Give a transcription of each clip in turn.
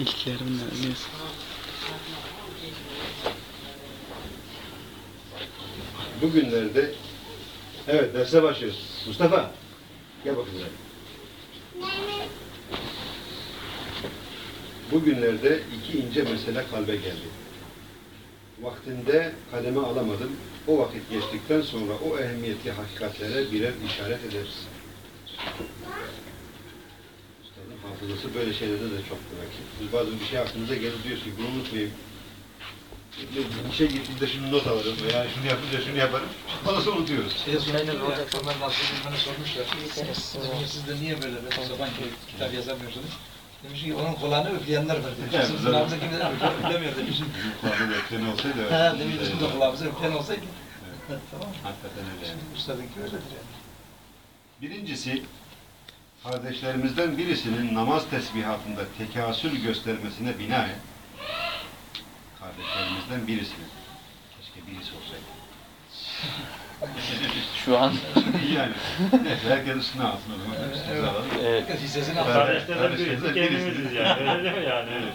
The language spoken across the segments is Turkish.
İlklerinden neyse. Bugünlerde evet derse başlıyoruz. Mustafa gel bakayım buraya. Bugünlerde iki ince mesele kalbe geldi. Vaktinde kaleme alamadım. O vakit geçtikten sonra o ehemmiyetli hakikatlere birer işaret ederiz. Hafızası böyle şeylerde de çok kuvvetli. Biz bazen bir şey aklınıza gelir diyoruz ki bunu unutmayayım. Bir şey gittiğinde şunu not alırım veya şunu yapınca şunu yaparım. Ondan sonra unutuyoruz. Şey sormuşlar ya, Ömer Nasır bana sormuşlar. Demiş siz de niye böyle bir zaman kitap yazamıyorsunuz? Demiş ki onun kulağını üfleyenler var demiş. Güzel. kulağımıza kimse üflemiyor demiş. Kulağında bekleyen olsaydı. Ha demiş bizim de kulağımıza üfleyen olsaydı. Tamam? Hakikaten öyle yani. Üstadınki öyledir yani. Birincisi, kardeşlerimizden birisinin namaz tesbihatında tekasül göstermesine binaen, kardeşlerimizden birisinin, keşke birisi olsaydı. Şu an yani, neyse herkes üstüne alsın o zaman. E, hissesini alır. Kardeşlerden birisi birisi. kendimiziz yani. Öyle değil mi yani? Evet.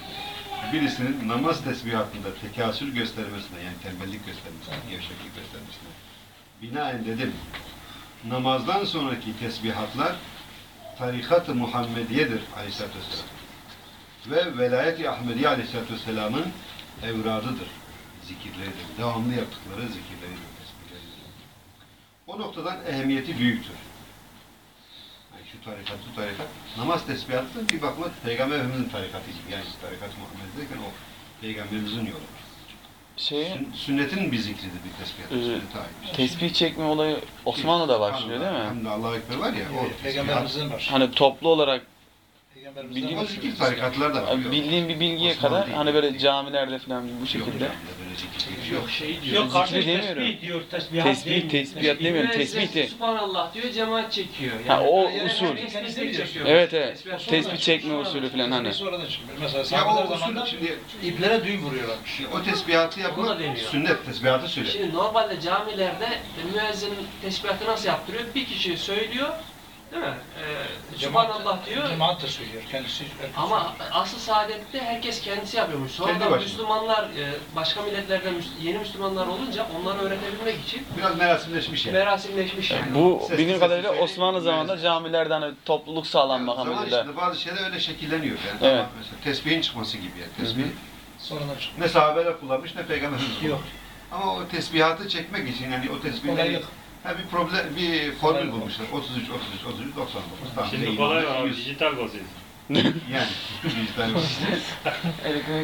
Birisinin namaz tesbihatında tekasül göstermesine, yani tembellik göstermesine, gevşeklik göstermesine binaen dedim, namazdan sonraki tesbihatlar tarikat-ı Muhammediye'dir aleyhissalatü vesselam. Ve velayet-i Ahmediye aleyhissalatü vesselamın evradıdır, zikirleridir. Devamlı yaptıkları zikirleridir. O noktadan ehemmiyeti büyüktür. Yani şu tarikat, bu tarikat. Namaz tesbihatı bir bakma Peygamber Efendimiz'in tarikatı gibi. Yani tarikat-ı Muhammed derken o Peygamberimizin yolu. Şey Sün- sünnetin bir zikridir bir tesbihat. Ee, bir şey. tespih çekme olayı Osmanlı'da başlıyor değil mi? Hem de Allahu Ekber var ya. O tesbihat. Peygamberimizin var. Hani toplu olarak Bildiğim- zikir tarikatlar da var. Bildiğim bir bilgiye Osmanlı kadar değil. hani böyle camilerde falan bu şekilde. şey yok. Şey diyor. Yok, kardeş zikri demiyorum. tesbih diyor. Tesbihat Tesbih, değil. tesbihat demiyorum, tesbih de. Subhanallah diyor, cemaat çekiyor. Ha, o yani usul. herkes tesbih çekiyor. Evet evet. Tesbih sonra çıkmış, çekme sonra usulü falan hani. Bir sonradan çıkmış. Mesela Ya sahabeler o zamanında şimdi iplere düğüm vuruyorlarmış. o tesbihatı Ona yapmak deniyor. sünnet tesbihatı söyle. Şimdi normalde camilerde müezzin tesbihatı nasıl yaptırıyor? Bir kişi söylüyor, değil mi? Ee, Subhanallah diyor. Cemaat da söylüyor. Kendisi Ama asıl saadette herkes kendisi yapıyormuş. Kendi Sonradan başına. Müslümanlar, e, başka milletlerden Müs- yeni Müslümanlar olunca onları öğretebilmek için Biraz merasimleşmiş yani. merasimleşmiş yani. Bu Sesli bildiğim sesli kadarıyla söyleyeyim. Osmanlı zamanında camilerde hani topluluk sağlanmak Zaman amacıyla. içinde bazı şeyler öyle şekilleniyor yani. Evet. Tamam, mesela tesbihin çıkması gibi yani. Tesbih. sonradan çıkmış. Ne sahabeler kullanmış ne peygamberimiz kullanmış. Yok. Ama o tesbihatı çekmek için yani o tesbihleri Kolaylık. Ha, bir problem bir formül bulmuşlar. 33 33 33 99. Tamam. Şimdi kolay var abi. 100. Dijital basıyorsun. Yani dijital var.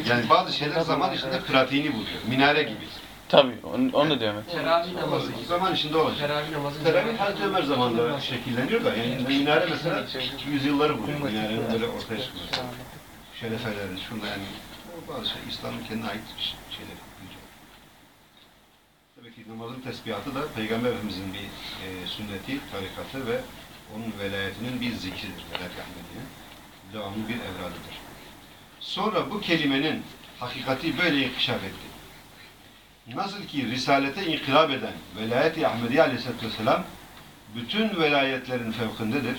Yani bazı şeyler zaman içinde pratiğini buluyor. Minare gibi. Tabii onu, onu da diyorum. Teravih namazı. Zaman içinde olacak. Teravih namazı. Teravih Hazreti Ömer zamanında şekilleniyor da yani minare mesela yüzyılları buluyor. Minarenin böyle ortaya çıkması. Şerefelerin, şunda yani bazı şey İslam'ın kendine ait şeyler. Namazın tesbihatı da Peygamber Efendimizin bir e, sünneti, tarikatı ve onun velayetinin bir zikridir. Velayet Ahmediye. Devamlı bir evradıdır. Sonra bu kelimenin hakikati böyle inkişaf etti. Nasıl ki Risalete inkılap eden Velayet-i Ahmediye Aleyhisselatü Vesselam bütün velayetlerin fevkindedir.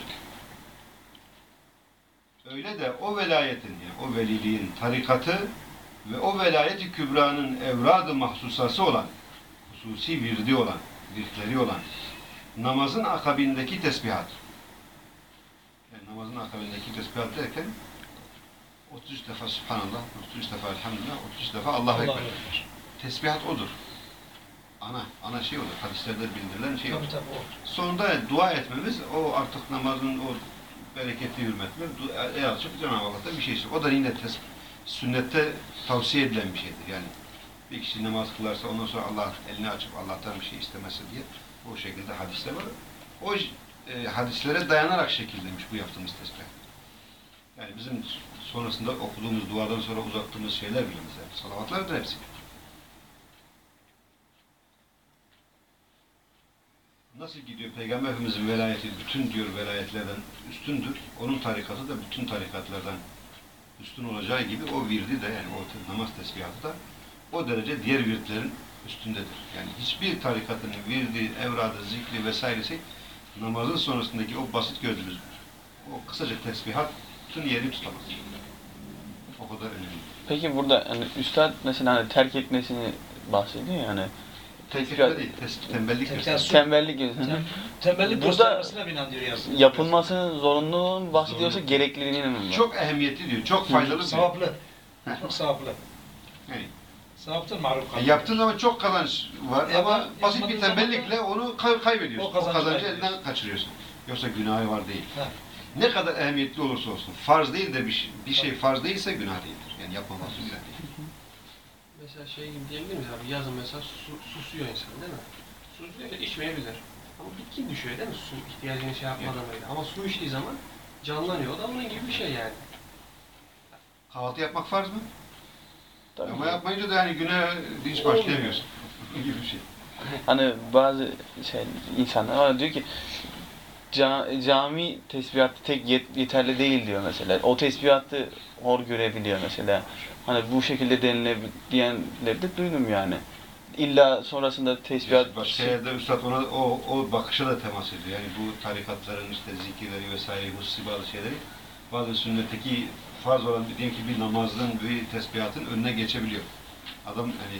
Öyle de o velayetin, yani o veliliğin tarikatı ve o velayet-i kübranın evradı mahsusası olan, hususi virdi olan, virkleri olan namazın akabindeki tesbihat. Yani namazın akabindeki tesbihat derken 33 defa Subhanallah, 33 defa Elhamdülillah, 33 defa Allahu Allah Ekber. Tesbihat odur. Ana, ana şey odur. Hadislerde bildirilen şey odur. Tabii tabii. Sonunda dua etmemiz o artık namazın o bereketli hürmetler du- el açıp Cenab-ı Allah'tan bir şey istiyor. O da yine tes- sünnette tavsiye edilen bir şeydir. Yani bir kişi namaz kılarsa ondan sonra Allah elini açıp Allah'tan bir şey istemesi diye o şekilde hadisler var. O e, hadislere dayanarak şekillenmiş bu yaptığımız tesbih. Yani bizim sonrasında okuduğumuz duadan sonra uzattığımız şeyler bile mesela salavatlardır hepsi. Nasıl gidiyor Peygamber Efendimizin velayeti bütün diyor velayetlerden üstündür. Onun tarikatı da bütün tarikatlardan üstün olacağı gibi o virdi de yani o namaz tesbihatı da o derece diğer virtlerin üstündedir. Yani hiçbir tarikatın virdi, evradı, zikri vesairesi namazın sonrasındaki o basit gördüğümüz o kısaca tesbihat bütün yerini tutamaz. O kadar önemli. Peki burada hani üstad mesela hani terk etmesini bahsediyor ya hani Tehlikeli değil, tes- tembellik Tekrar tembellik gibi. Tem- Tembellik Burada göstermesine binen diyor yazın. yapılmasının zorunluluğunu bahsediyorsa Zorunlu. gerekliliğini mi? Çok ehemmiyetli diyor, çok faydalı diyor. Sevaplı. Çok sevaplı. Yani, Sevaptır maruf e, kaldı. yaptığın zaman çok kazanç var E, ama basit bir tembellikle onu kay- kaybediyorsun. o O, kazancı kazancı kaybediyorsun. elinden kaçırıyorsun. Yoksa günahı var değil. Ha. Ne kadar ehemmiyetli olursa olsun, farz değil de bir şey, bir şey farz değilse günah değildir. Yani yapmaması günah değil. Mesela şey gibi diyebilir miyiz abi? Yazın mesela su, susuyor insan değil mi? Susuyor içmeyebilir. Ama bitki düşüyor değil mi? Su ihtiyacını şey yapmadan öyle. Ama su içtiği zaman canlanıyor. O da bunun gibi bir şey yani. Kahvaltı yapmak farz mı? Tabii. Ama yapmayınca da yani güne hiç başlayamıyorsun. gibi bir şey. Hani bazı şey insanlar var diyor ki ca- cami tesbihatı tek yet- yeterli değil diyor mesela. O tesbihatı hor görebiliyor mesela. Hani bu şekilde denilebilir diyenleri de duydum yani. İlla sonrasında tesbihat Başka yerde Üstad ona o, o bakışa da temas ediyor. Yani bu tarikatların işte zikirleri vesaire, hususi bazı şeyleri bazı sünnetteki farz olan diyelim ki bir namazın, bir tesbihatın önüne geçebiliyor. Adam hani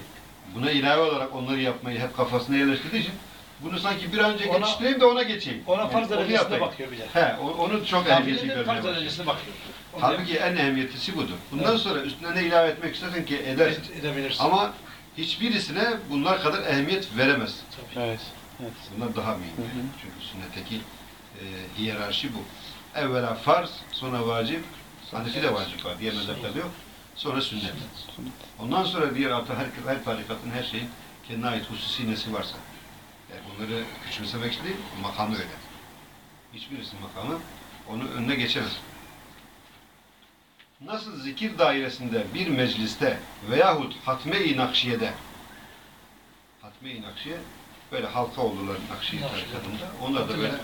buna ilave olarak onları yapmayı hep kafasına yerleştirdiği için bunu sanki bir an önce Ona- geçiştireyim de ona geçeyim. Ona Yani farz derecesine yapayım. bakıyor bir de. He, onu çok ehemmiyetli Kafirlerin görmeye farz derecesine bakıyor. Halbuki en ehemmiyetlisi budur. Bundan Evet. sonra üstüne ne ilave etmek istersen ki edersin. ed- edebilirsin. Ama hiçbirisine bunlar kadar ehemmiyet veremez. Tabii. Evet. Evet. Bunlar daha mühim. Hı hı. Çünkü sünnetteki e, hiyerarşi bu. Evvela farz, sonra vacip, Hanefi de vacip var. Diğer mezheplerde yok. Sonra sünnet. Ondan sonra diğer artı her, her tarikatın her şeyin kendine ait hususi nesi varsa. Yani bunları küçümsemek değil, makamı öyle. Hiçbirisinin makamı onu önüne geçemez. Nasıl zikir dairesinde bir mecliste veyahut hatme-i nakşiyede hatme-i nakşiye böyle halka oldular Nakşiye tarikatında. Onlar da böyle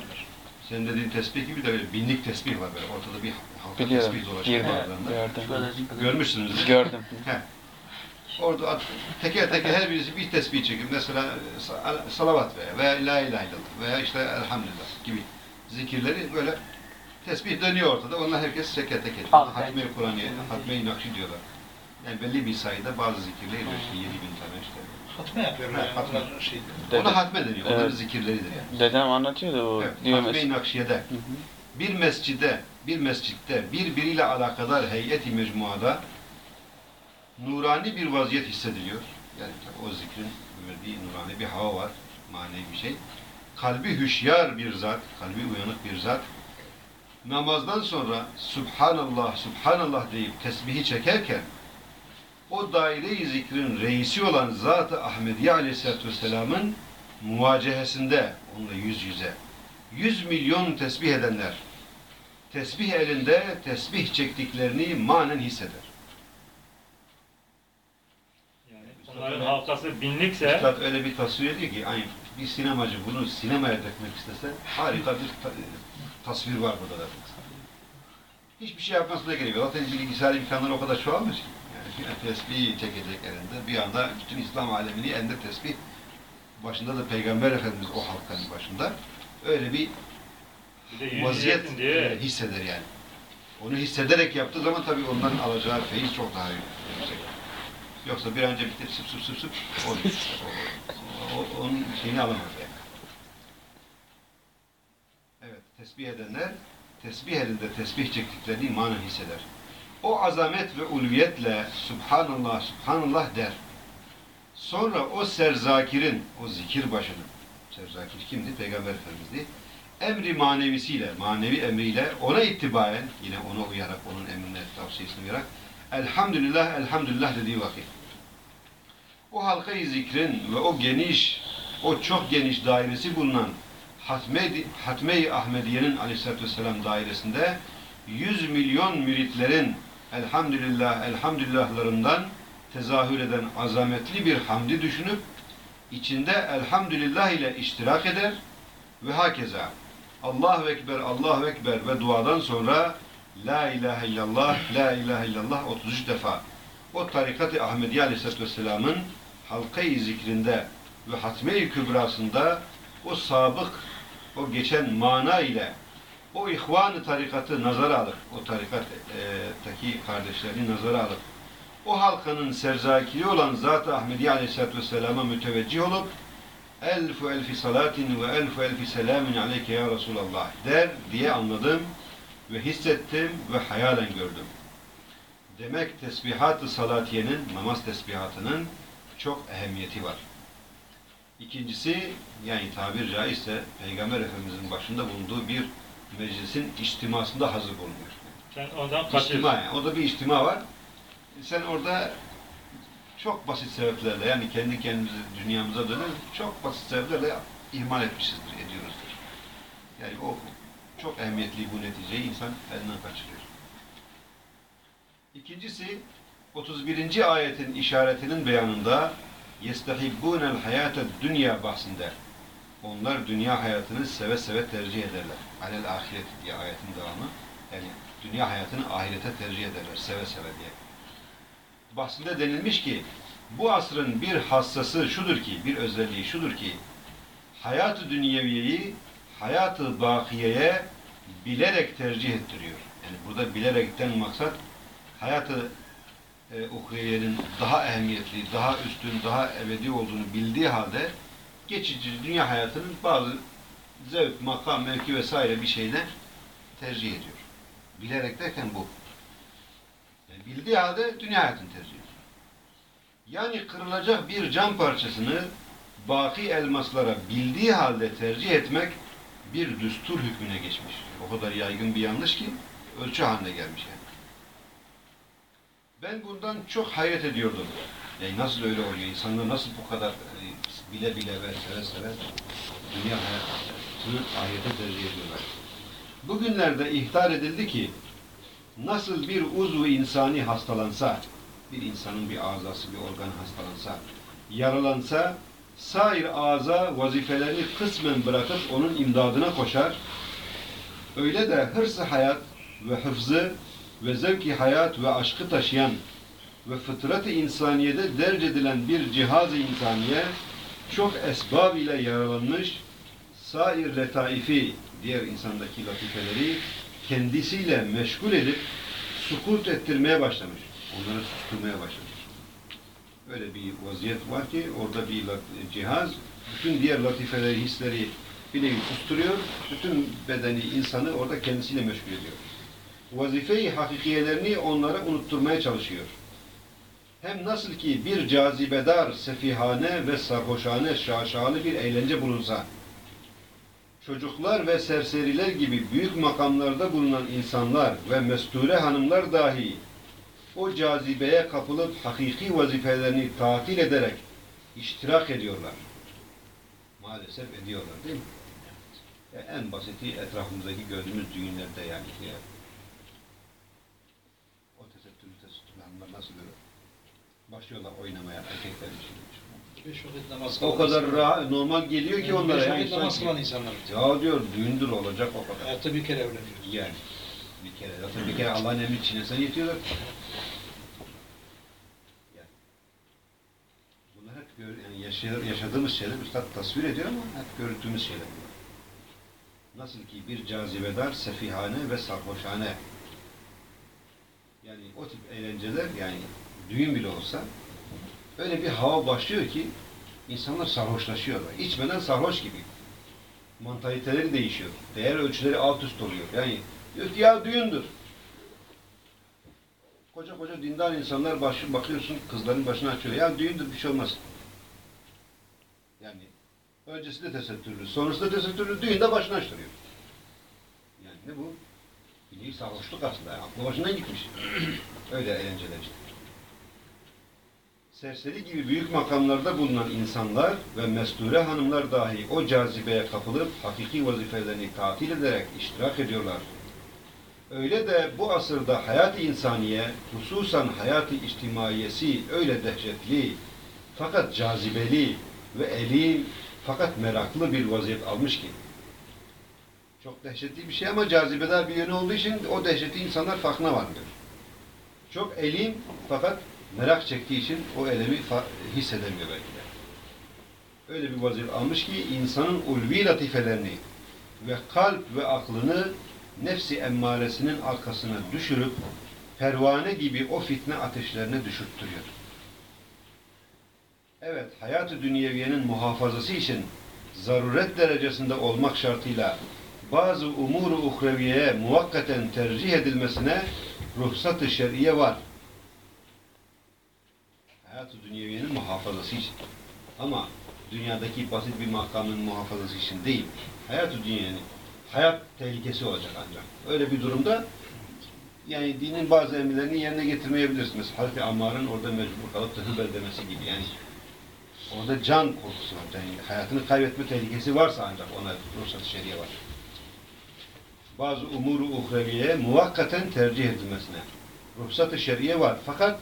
senin dediğin tesbih gibi de böyle binlik tesbih var böyle ortada bir halka Biliyorum. tesbih dolaşıyor Girdim. aralarında. Gördüm. Görmüşsünüz değil mi? Gördüm. He. Orada at- teker teker her birisi bir tesbih çekiyor. Mesela sa- salavat veya, veya la ilahe illallah veya işte elhamdülillah gibi zikirleri böyle tesbih dönüyor ortada. Onlar herkes teker teker. Al, Hatme-i Kur'an'ı, Hatme-i Nakşi diyorlar. Yani belli bir sayıda bazı zikirler ediyor işte 7000 tane işte. Hatme yapıyorlar. Ha, yani. hatme. Şey, Dede- Ona hatme deniyor. Onların Evet. zikirleridir yani. Dedem anlatıyordu o Evet, diyor Hatme-i. Nakşiye'de Hı hı. bir mescide, bir mescitte birbiriyle alakadar heyeti mecmuada nurani bir vaziyet hissediliyor. Yani o zikrin verdiği nurani bir hava var, manevi bir şey. Kalbi hüşyar bir zat, kalbi uyanık bir zat. Namazdan sonra Subhanallah, Subhanallah deyip tesbihi çekerken o daire-i zikrin reisi olan Zat-ı Ahmediye Aleyhisselatü Vesselam'ın muvacehesinde, onunla yüz yüze, yüz milyon tesbih edenler, tesbih elinde tesbih çektiklerini manen hisseder. Yani onların halkası binlikse Üstad öyle bir tasvir ediyor ki, aynı bir sinemacı bunu sinemaya dökmek istese harika bir ta- tasvir var burada da. Hiçbir şey yapmasına gerek yok. Zaten bilgisayar imkanları o kadar çoğalmış ki. Yani tesbih çekecek elinde. Bir anda bütün İslam alemini elinde tesbih. Başında da Peygamber Efendimiz o halkanın başında. Öyle bir bir vaziyet diye e, hisseder yani. Onu hissederek yaptığı zaman tabii ondan alacağı feyiz çok daha yüksek. Yoksa bir önce bitip sıp sıp sıp sıp olur. O, o- onun şeyini alamaz yani. Evet, tesbih edenler tesbih elinde tesbih çektiklerini imanen hisseder. O azamet ve ulviyetle Subhanallah, Subhanallah der. Sonra o serzakirin, o zikir başının, serzakir kimdi? Peygamber Efendimiz'di emri manevisiyle, manevi emriyle ona ittibaen, yine ona uyarak, onun emrine, tavsiyesine uyarak Elhamdülillah, elhamdülillah dediği vakit. O halkayı zikrin ve o geniş, o çok geniş dairesi bulunan Hatme-i Hatme Ahmediye'nin aleyhissalatü vesselam dairesinde 100 milyon müritlerin elhamdülillah, elhamdülillahlarından tezahür eden azametli bir hamdi düşünüp içinde elhamdülillah ile iştirak eder ve hakeza Allahu Ekber, Allahu Ekber ve duadan sonra La ilahe illallah, La ilahe illallah 33 defa. O tarikat-ı Ahmediye Aleyhisselatü Vesselam'ın halka-i zikrinde ve hatme-i kübrasında o sabık, o geçen mana ile o ihvan-ı tarikatı nazara alıp, o tarikattaki kardeşlerini nazara alıp, o halkanın serzakili olan Zat-ı Ahmediye Aleyhisselatü Vesselam'a müteveccih olup, elfu elfi salatin ve elfu elfi selamin aleyke ya Resulallah der diye anladım ve hissettim ve hayalen gördüm. Demek tesbihat-ı salatiyenin, namaz tesbihatının çok ehemmiyeti var. İkincisi, yani tabir caizse Peygamber Efendimizin başında bulunduğu bir meclisin içtimasında hazır bulunuyor. Sen ondan İçtima kaçıyorsun. yani. O da bir içtima var. Sen orada çok basit sebeplerle yani kendi kendimizi dünyamıza döner çok basit sebeplerle ihmal etmişizdir, ediyoruzdur. Yani o çok ehemmiyetli bu neticeyi insan elinden kaçırıyor. İkincisi 31. ayetin işaretinin beyanında يَسْتَحِبُّونَ الْحَيَاةَ dünya bahsinde. onlar dünya hayatını seve seve tercih ederler. Alel ahiret diye ayetin devamı. Yani dünya hayatını ahirete tercih ederler seve seve diye. Bahsinde denilmiş ki bu asrın bir hassası şudur ki, bir özelliği şudur ki hayatı dünyeviyeyi hayatı bakiyeye bilerek tercih ettiriyor. Yani burada bilerekten maksat hayatı e, uhreyenin daha ehemmiyetli, daha üstün, daha ebedi olduğunu bildiği halde geçici dünya hayatının bazı zevk, makam, mevki vesaire bir şeyler tercih ediyor. Bilerek derken bu. Yani bildiği halde dünya hayatını tercih ediyor. Yani kırılacak bir cam parçasını baki elmaslara bildiği halde tercih etmek bir düstur hükmüne geçmiş. O kadar yaygın bir yanlış ki ölçü haline gelmiş yani. Ben bundan çok hayret ediyordum. Yani nasıl öyle oluyor? İnsanlar nasıl bu kadar bile bile ve seve seve dünya hayatını ahirete tercih ediyorlar. Bugünlerde ihtar edildi ki nasıl bir uzvu insani hastalansa, bir insanın bir azası, bir organı hastalansa, yaralansa, sair aza vazifelerini kısmen bırakıp onun imdadına koşar. Öyle de hırsı hayat ve hıfzı ve zevki hayat ve aşkı taşıyan ve fıtrat-ı insaniyede derc edilen bir cihaz-ı insaniye çok esbab ile yaralanmış, sair retaifi, diğer insandaki latifeleri kendisiyle meşgul edip sukut ettirmeye başlamış. Onları susturmaya başlamış. Öyle bir vaziyet var ki orada bir cihaz bütün diğer latifeleri, hisleri bileği susturuyor. Bütün bedeni, insanı orada kendisiyle meşgul ediyor. Vazife-i hakikiyelerini onlara unutturmaya çalışıyor. Hem nasıl ki bir cazibedar, sefihane ve sarhoşane, şaşalı bir eğlence bulunsa, çocuklar ve serseriler gibi büyük makamlarda bulunan insanlar ve mesture hanımlar dahi o cazibeye kapılıp hakiki vazifelerini tatil ederek iştirak ediyorlar. Maalesef ediyorlar değil mi? Ya en basiti etrafımızdaki gördüğümüz düğünlerde yani. Ya. O tesettürlü tesettürlü hanımlar nasıl böyle başlıyorlar oynamaya erkekler için. Beş vakit namaz O kadar rahat, normal geliyor ki onlara. Beş Yani vakit namaz sanki- kılan insanlar. Ya diyor düğündür olacak o kadar. Hayatta bir kere evleniyor. Yani bir kere. Zaten bir kere Allah'ın emri çiğnesen yetiyorlar. Yani. Bunlar hep gör, yani yaşa- yaşadığımız şeyler Üstad tasvir ediyor ama hep gördüğümüz şeyler bunlar. Nasıl ki bir cazibedar, sefihane ve sarhoşhane. Yani o tip eğlenceler yani düğün bile olsa öyle bir hava başlıyor ki insanlar sarhoşlaşıyorlar. İçmeden sarhoş gibi mantaliteleri değişiyor. Değer ölçüleri alt üst oluyor. Yani diyor ki ya düğündür. Koca koca dindar insanlar başı, bakıyorsun kızların başına açıyor. Ya düğündür bir şey olmaz. Yani öncesinde tesettürlü, sonrasında tesettürlü, düğünde başına açtırıyor. Yani ne bu? Bir sarhoşluk aslında. Aklı başından gitmiş. Öyle eğlenceler işte. Serseri gibi büyük makamlarda bulunan insanlar ve mesture hanımlar dahi o cazibeye kapılıp hakiki vazifelerini tatil ederek iştirak ediyorlar. Öyle de bu asırda hayat-ı insaniye, hususan hayat-ı içtimaiyesi öyle dehşetli, fakat cazibeli ve elim, fakat meraklı bir vaziyet almış ki. Çok dehşetli bir şey ama cazibedar bir yönü olduğu için o dehşeti insanlar farkına varmıyor. Çok elim fakat merak çektiği için o elemi hissedemiyor belki de. Öyle bir vaziyet almış ki insanın ulvi latifelerini ve kalp ve aklını nefsi emmaresinin arkasına düşürüp pervane gibi o fitne ateşlerine düşürttürüyor. Evet, hayat-ı dünyeviyenin muhafazası için zaruret derecesinde olmak şartıyla bazı umuru uhreviyeye muvakkaten tercih edilmesine ruhsat-ı şer'iye var. Hayat-ı dünyeviyenin muhafazası için. Ama dünyadaki basit bir makamın muhafazası için değil. Hayat-ı dünyenin hayat tehlikesi olacak ancak. Öyle bir durumda yani dinin bazı emirlerini yerine getirmeyebilirsin. Mesela Hazreti Ammar'ın orada mecbur kalıp da hübel demesi gibi. Yani orada can korkusu var. Yani hayatını kaybetme tehlikesi varsa ancak ona ruhsat-ı şeriye var. Bazı umuru uhreviye muvakkaten tercih edilmesine ruhsat-ı şeriye var. Fakat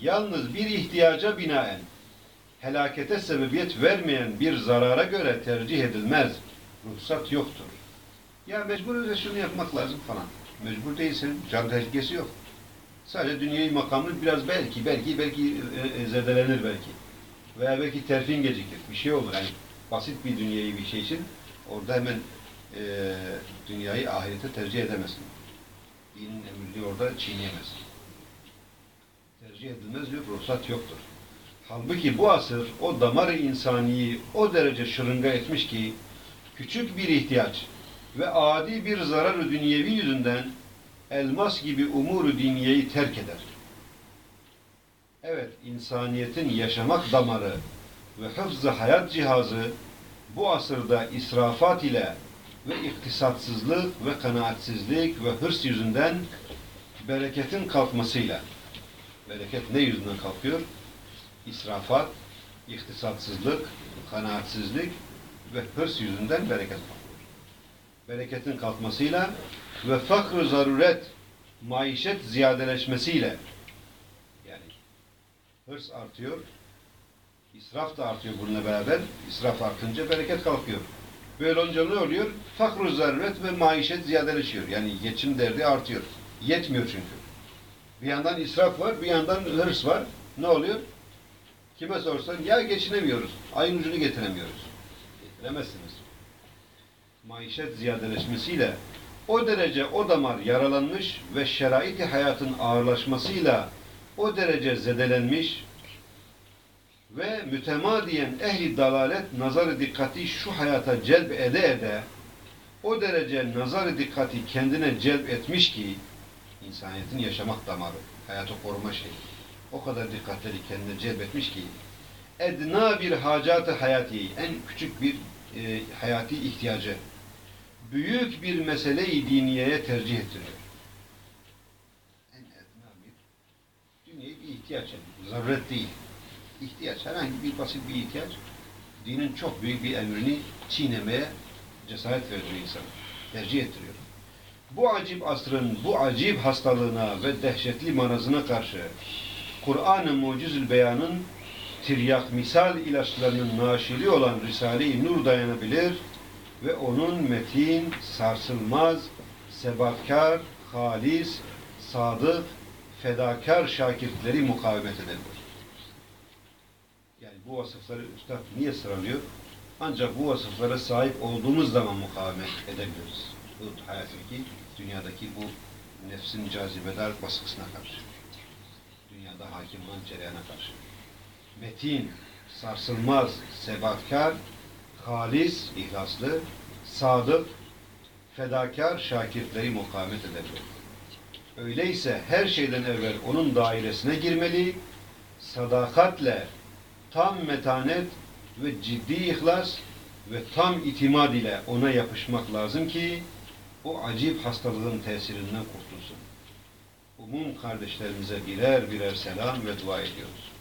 yalnız bir ihtiyaca binaen helakete sebebiyet vermeyen bir zarara göre tercih edilmez. Ruhsat yoktur. Ya mecbur öyle şunu yapmak lazım falan. Mecbur değilsin. Can tehlikesi yok. Sadece dünyevi makamın biraz belki, belki, belki e, e, zedelenir belki. Veya belki terfin gecikir. Bir şey olur. Yani basit bir dünyevi bir şey için orada hemen e, dünyayı ahirete tercih edemezsin. Dinin emirliği orada çiğneyemezsin. Tercih edilmez diyor, ruhsat yoktur. Halbuki bu asır o damar-ı insaniyi o derece şırınga etmiş ki küçük bir ihtiyaç ve adi bir zarar-ı dünyevi yüzünden elmas gibi umuru diniyeyi terk eder. Evet, insaniyetin yaşamak damarı ve hıfz-ı hayat cihazı bu asırda israfat ile ve iktisatsızlık ve kanaatsizlik ve hırs yüzünden bereketin kalkmasıyla bereket ne yüzünden kalkıyor? İsrafat, iktisatsızlık, kanaatsizlik ve hırs yüzünden bereket kalkıyor. Bereketin kalkmasıyla ve fakr zaruret, maişet ziyadeleşmesiyle yani hırs artıyor, israf da artıyor bununla beraber. İsraf artınca bereket kalkıyor. Böyle olunca ne oluyor? Fakr zaruret ve maişet ziyadeleşiyor. Yani geçim derdi artıyor. Yetmiyor çünkü. Bir yandan israf var, bir yandan hırs var. Ne oluyor? Kime sorsan ya geçinemiyoruz, ayın ucunu getiremiyoruz. Getiremezsiniz. Maişet ziyadeleşmesiyle o derece o damar yaralanmış ve şerait-i hayatın ağırlaşmasıyla o derece zedelenmiş ve mütemadiyen ehli dalalet nazarı dikkati şu hayata celp ede ede o derece nazarı dikkati kendine celp etmiş ki insaniyetin yaşamak damarı, hayatı koruma şeyi o kadar dikkatleri kendine celbetmiş ki edna bir hacatı hayati, en küçük bir e, hayati ihtiyacı büyük bir mesele-i diniyeye tercih ettiriyor. En edna bir dünyayı bir ihtiyaç yani, değil. İhtiyaç, herhangi bir basit bir ihtiyaç dinin çok büyük bir emrini çiğnemeye cesaret veriyor insan. Tercih ettiriyor. Bu acip asrın bu acip hastalığına ve dehşetli marazına karşı Kur'an-ı Mucizül Beyan'ın tiryak misal ilaçlarının naşiri olan Risale-i Nur dayanabilir ve onun metin, sarsılmaz, sebatkar, halis, sadık, fedakar şakirtleri mukavemet edebilir. Yani bu vasıfları Üstad niye sıralıyor? Ancak bu vasıflara sahip olduğumuz zaman mukavemet edebiliriz. Bu hayattaki, dünyadaki bu nefsin cazibedar baskısına karşı dünyada hakim olan cereyana karşı. Metin, sarsılmaz, sebatkar, halis, ihlaslı, sadık, fedakar şakirtleri mukavemet edebilir. Öyleyse her şeyden evvel onun dairesine girmeli, sadakatle, tam metanet ve ciddi ihlas ve tam itimad ile ona yapışmak lazım ki o acip hastalığın tesirinden kurtulsun umum kardeşlerimize birer birer selam ve dua ediyoruz.